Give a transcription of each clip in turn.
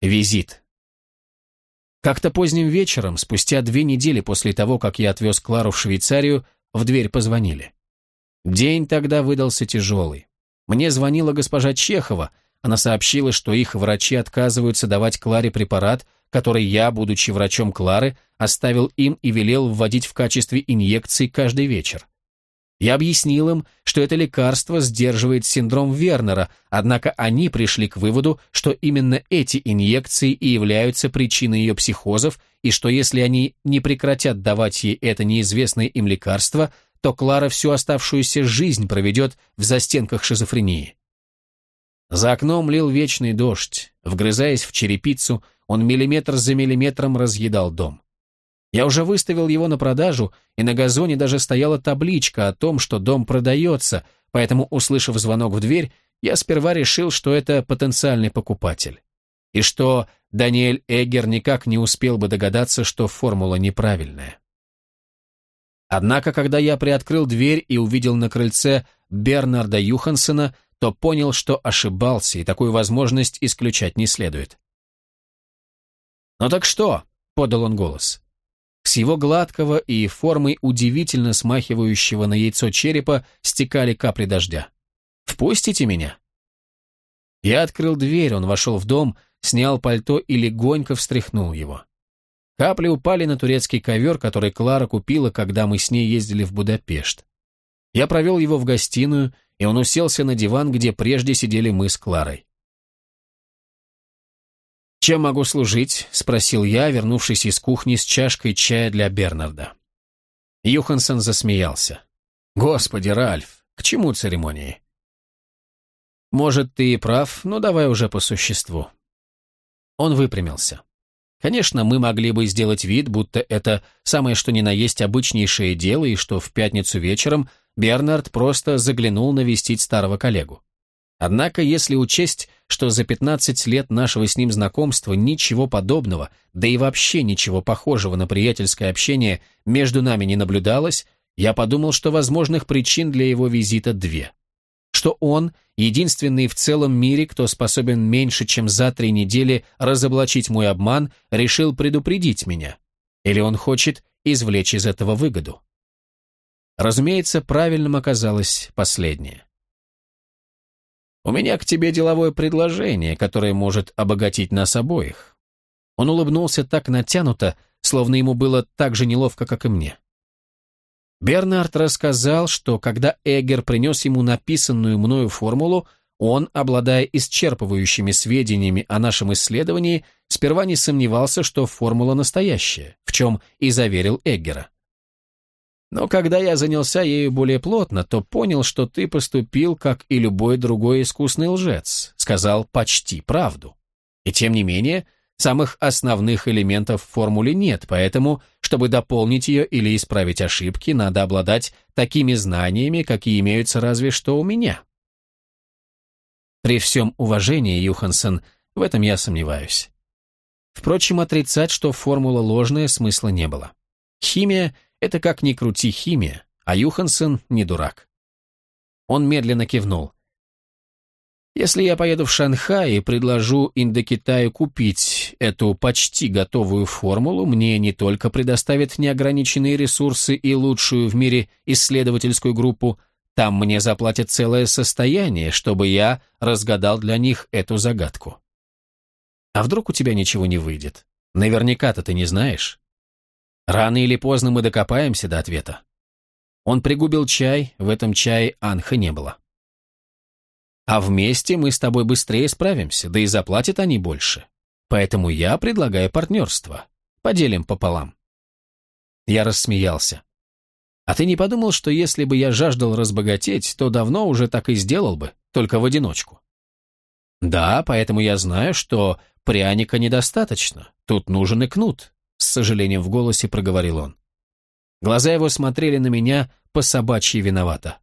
Визит. Как-то поздним вечером, спустя две недели после того, как я отвез Клару в Швейцарию, в дверь позвонили. День тогда выдался тяжелый. Мне звонила госпожа Чехова, она сообщила, что их врачи отказываются давать Кларе препарат, который я, будучи врачом Клары, оставил им и велел вводить в качестве инъекций каждый вечер. Я объяснил им, что это лекарство сдерживает синдром Вернера, однако они пришли к выводу, что именно эти инъекции и являются причиной ее психозов, и что если они не прекратят давать ей это неизвестное им лекарство, то Клара всю оставшуюся жизнь проведет в застенках шизофрении. За окном лил вечный дождь. Вгрызаясь в черепицу, он миллиметр за миллиметром разъедал дом. Я уже выставил его на продажу, и на газоне даже стояла табличка о том, что дом продается, поэтому, услышав звонок в дверь, я сперва решил, что это потенциальный покупатель. И что Даниэль Эггер никак не успел бы догадаться, что формула неправильная. Однако, когда я приоткрыл дверь и увидел на крыльце Бернарда Юхансена, то понял, что ошибался, и такую возможность исключать не следует. «Ну так что?» — подал он голос. С его гладкого и формой удивительно смахивающего на яйцо черепа стекали капли дождя. «Впустите меня!» Я открыл дверь, он вошел в дом, снял пальто и легонько встряхнул его. Капли упали на турецкий ковер, который Клара купила, когда мы с ней ездили в Будапешт. Я провел его в гостиную, и он уселся на диван, где прежде сидели мы с Кларой. «Чем могу служить?» — спросил я, вернувшись из кухни с чашкой чая для Бернарда. Юхансон засмеялся. «Господи, Ральф, к чему церемонии?» «Может, ты и прав, но давай уже по существу». Он выпрямился. Конечно, мы могли бы сделать вид, будто это самое что ни на есть обычнейшее дело, и что в пятницу вечером Бернард просто заглянул навестить старого коллегу. Однако, если учесть, что за 15 лет нашего с ним знакомства ничего подобного, да и вообще ничего похожего на приятельское общение между нами не наблюдалось, я подумал, что возможных причин для его визита две. Что он — единственный в целом мире, кто способен меньше, чем за три недели разоблачить мой обман, решил предупредить меня. Или он хочет извлечь из этого выгоду. Разумеется, правильным оказалось последнее. У меня к тебе деловое предложение, которое может обогатить нас обоих». Он улыбнулся так натянуто, словно ему было так же неловко, как и мне. Бернард рассказал, что когда Эггер принес ему написанную мною формулу, он, обладая исчерпывающими сведениями о нашем исследовании, сперва не сомневался, что формула настоящая, в чем и заверил Эггера. Но когда я занялся ею более плотно, то понял, что ты поступил, как и любой другой искусный лжец, сказал почти правду. И тем не менее, самых основных элементов в формуле нет, поэтому, чтобы дополнить ее или исправить ошибки, надо обладать такими знаниями, какие имеются разве что у меня. При всем уважении, Юхансон, в этом я сомневаюсь. Впрочем, отрицать, что формула ложная, смысла не было. Химия — это как ни крути химия, а Юхансен не дурак. Он медленно кивнул. Если я поеду в Шанхай и предложу Индокитаю купить эту почти готовую формулу, мне не только предоставят неограниченные ресурсы и лучшую в мире исследовательскую группу, там мне заплатят целое состояние, чтобы я разгадал для них эту загадку. А вдруг у тебя ничего не выйдет? Наверняка-то ты не знаешь. Рано или поздно мы докопаемся до ответа. Он пригубил чай, в этом чае Анха не было. А вместе мы с тобой быстрее справимся, да и заплатят они больше. Поэтому я предлагаю партнерство. Поделим пополам. Я рассмеялся. А ты не подумал, что если бы я жаждал разбогатеть, то давно уже так и сделал бы, только в одиночку? Да, поэтому я знаю, что пряника недостаточно, тут нужен и кнут, с сожалением в голосе проговорил он. Глаза его смотрели на меня по собачьи виновато.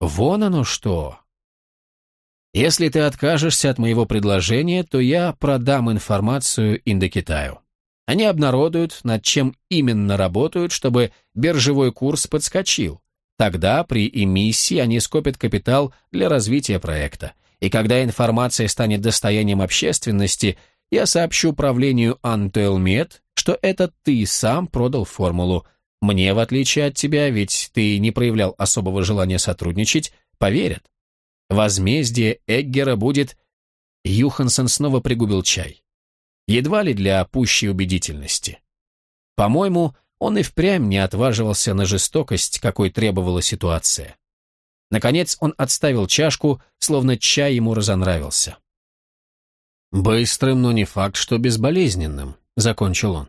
«Вон оно что!» «Если ты откажешься от моего предложения, то я продам информацию Индокитаю. Они обнародуют, над чем именно работают, чтобы биржевой курс подскочил. Тогда при эмиссии они скопят капитал для развития проекта. и когда информация станет достоянием общественности, я сообщу правлению Антелмет, что это ты сам продал формулу. Мне, в отличие от тебя, ведь ты не проявлял особого желания сотрудничать, поверят. Возмездие Эггера будет... Юхансон снова пригубил чай. Едва ли для пущей убедительности. По-моему, он и впрямь не отваживался на жестокость, какой требовала ситуация. Наконец он отставил чашку, словно чай ему разонравился. «Быстрым, но не факт, что безболезненным», — закончил он.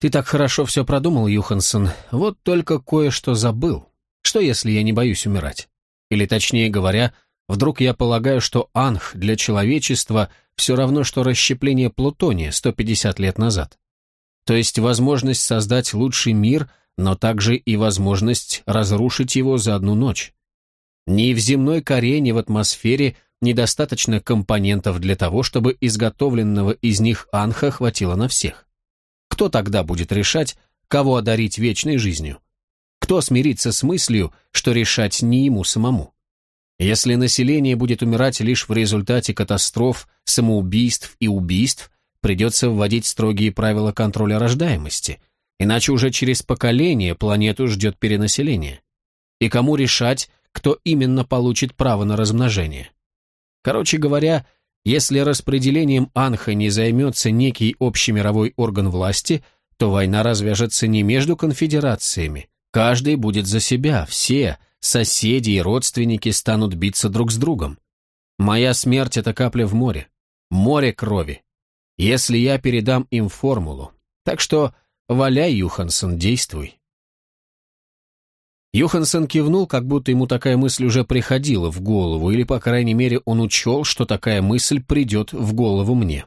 «Ты так хорошо все продумал, Юхансон, вот только кое-что забыл. Что, если я не боюсь умирать? Или, точнее говоря, вдруг я полагаю, что анх для человечества все равно, что расщепление плутония 150 лет назад? То есть возможность создать лучший мир — но также и возможность разрушить его за одну ночь. Ни в земной коре, ни в атмосфере недостаточно компонентов для того, чтобы изготовленного из них анха хватило на всех. Кто тогда будет решать, кого одарить вечной жизнью? Кто смирится с мыслью, что решать не ему самому? Если население будет умирать лишь в результате катастроф, самоубийств и убийств, придется вводить строгие правила контроля рождаемости – Иначе уже через поколение планету ждет перенаселение. И кому решать, кто именно получит право на размножение? Короче говоря, если распределением Анха не займется некий общемировой орган власти, то война развяжется не между конфедерациями. Каждый будет за себя, все, соседи и родственники станут биться друг с другом. Моя смерть — это капля в море. Море крови. Если я передам им формулу. Так что Валяй, Юхансон, действуй. Юхансон кивнул, как будто ему такая мысль уже приходила в голову, или, по крайней мере, он учел, что такая мысль придет в голову мне.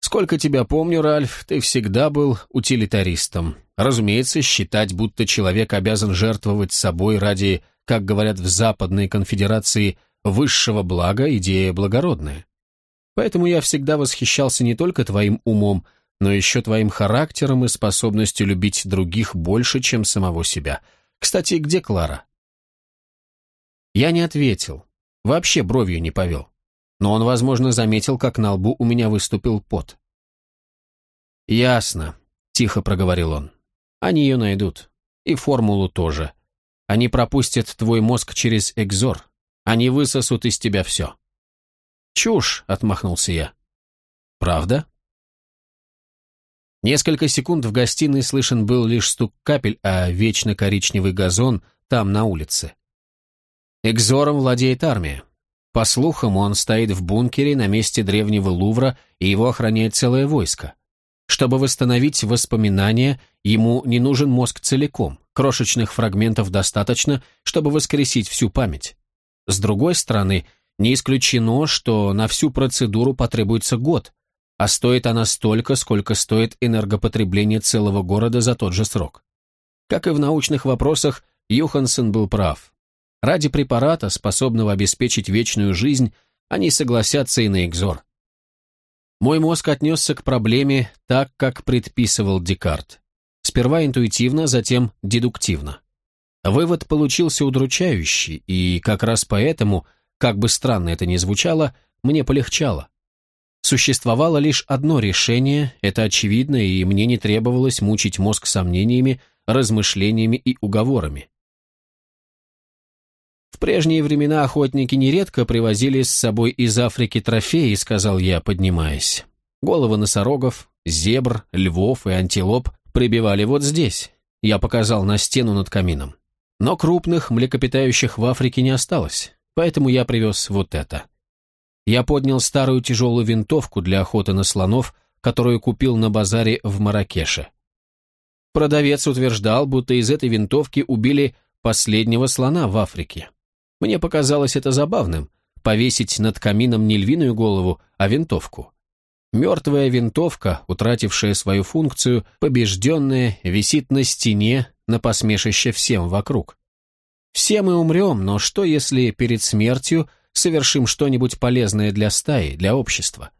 Сколько тебя помню, Ральф, ты всегда был утилитаристом. Разумеется, считать, будто человек обязан жертвовать собой ради, как говорят в Западной конфедерации, высшего блага, идея благородная. Поэтому я всегда восхищался не только твоим умом, но еще твоим характером и способностью любить других больше, чем самого себя. Кстати, где Клара?» Я не ответил, вообще бровью не повел. Но он, возможно, заметил, как на лбу у меня выступил пот. «Ясно», — тихо проговорил он. «Они ее найдут. И формулу тоже. Они пропустят твой мозг через экзор. Они высосут из тебя все». «Чушь», — отмахнулся я. «Правда?» Несколько секунд в гостиной слышен был лишь стук капель, а вечно коричневый газон там, на улице. Экзором владеет армия. По слухам, он стоит в бункере на месте древнего Лувра, и его охраняет целое войско. Чтобы восстановить воспоминания, ему не нужен мозг целиком, крошечных фрагментов достаточно, чтобы воскресить всю память. С другой стороны, не исключено, что на всю процедуру потребуется год, а стоит она столько, сколько стоит энергопотребление целого города за тот же срок. Как и в научных вопросах, Юхансон был прав. Ради препарата, способного обеспечить вечную жизнь, они согласятся и на экзор. Мой мозг отнесся к проблеме так, как предписывал Декарт. Сперва интуитивно, затем дедуктивно. Вывод получился удручающий, и как раз поэтому, как бы странно это ни звучало, мне полегчало. Существовало лишь одно решение, это очевидно, и мне не требовалось мучить мозг сомнениями, размышлениями и уговорами. В прежние времена охотники нередко привозили с собой из Африки трофеи, сказал я, поднимаясь. Головы носорогов, зебр, львов и антилоп прибивали вот здесь. Я показал на стену над камином. Но крупных млекопитающих в Африке не осталось, поэтому я привез вот это. Я поднял старую тяжелую винтовку для охоты на слонов, которую купил на базаре в Маракеше. Продавец утверждал, будто из этой винтовки убили последнего слона в Африке. Мне показалось это забавным — повесить над камином не львиную голову, а винтовку. Мертвая винтовка, утратившая свою функцию, побежденная, висит на стене, на посмешище всем вокруг. Все мы умрем, но что, если перед смертью совершим что-нибудь полезное для стаи, для общества.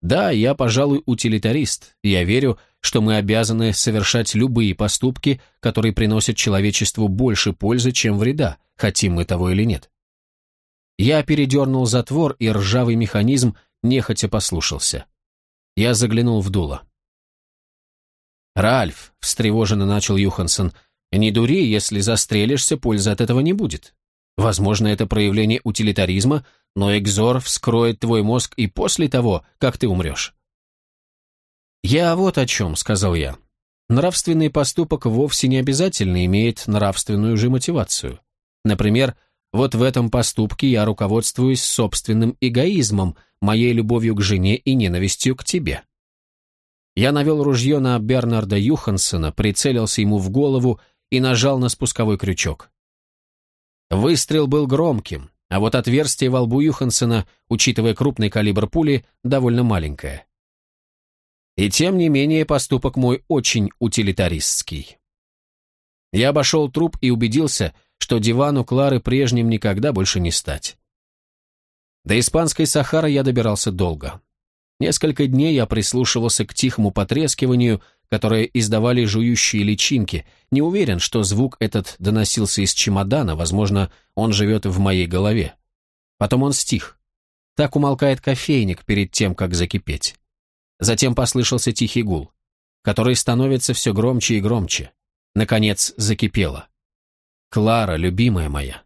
Да, я, пожалуй, утилитарист, я верю, что мы обязаны совершать любые поступки, которые приносят человечеству больше пользы, чем вреда, хотим мы того или нет. Я передернул затвор, и ржавый механизм нехотя послушался. Я заглянул в дуло. «Ральф», — встревоженно начал Юхансон, — «не дури, если застрелишься, пользы от этого не будет. Возможно, это проявление утилитаризма, но экзор вскроет твой мозг и после того, как ты умрешь». «Я вот о чем», — сказал я. «Нравственный поступок вовсе не обязательно имеет нравственную же мотивацию. Например, вот в этом поступке я руководствуюсь собственным эгоизмом, моей любовью к жене и ненавистью к тебе. Я навел ружье на Бернарда Юхансона, прицелился ему в голову и нажал на спусковой крючок. Выстрел был громким, а вот отверстие во лбу Юхансона, учитывая крупный калибр пули, довольно маленькое. И тем не менее поступок мой очень утилитаристский. Я обошел труп и убедился, что дивану Клары прежним никогда больше не стать. До испанской Сахары я добирался долго. Несколько дней я прислушивался к тихому потрескиванию, которое издавали жующие личинки, не уверен, что звук этот доносился из чемодана, возможно, он живет в моей голове. Потом он стих. Так умолкает кофейник перед тем, как закипеть. Затем послышался тихий гул, который становится все громче и громче. Наконец закипело. «Клара, любимая моя».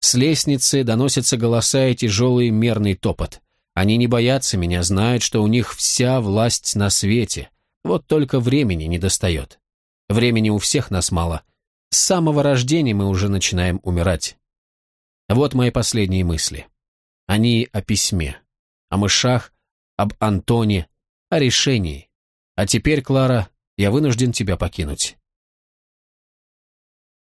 С лестницы доносятся голоса и тяжелый мерный топот. Они не боятся меня, знают, что у них вся власть на свете. Вот только времени не достает. Времени у всех нас мало. С самого рождения мы уже начинаем умирать. Вот мои последние мысли. Они о письме, о мышах, об Антоне, о решении. А теперь, Клара, я вынужден тебя покинуть.